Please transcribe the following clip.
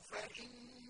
فإن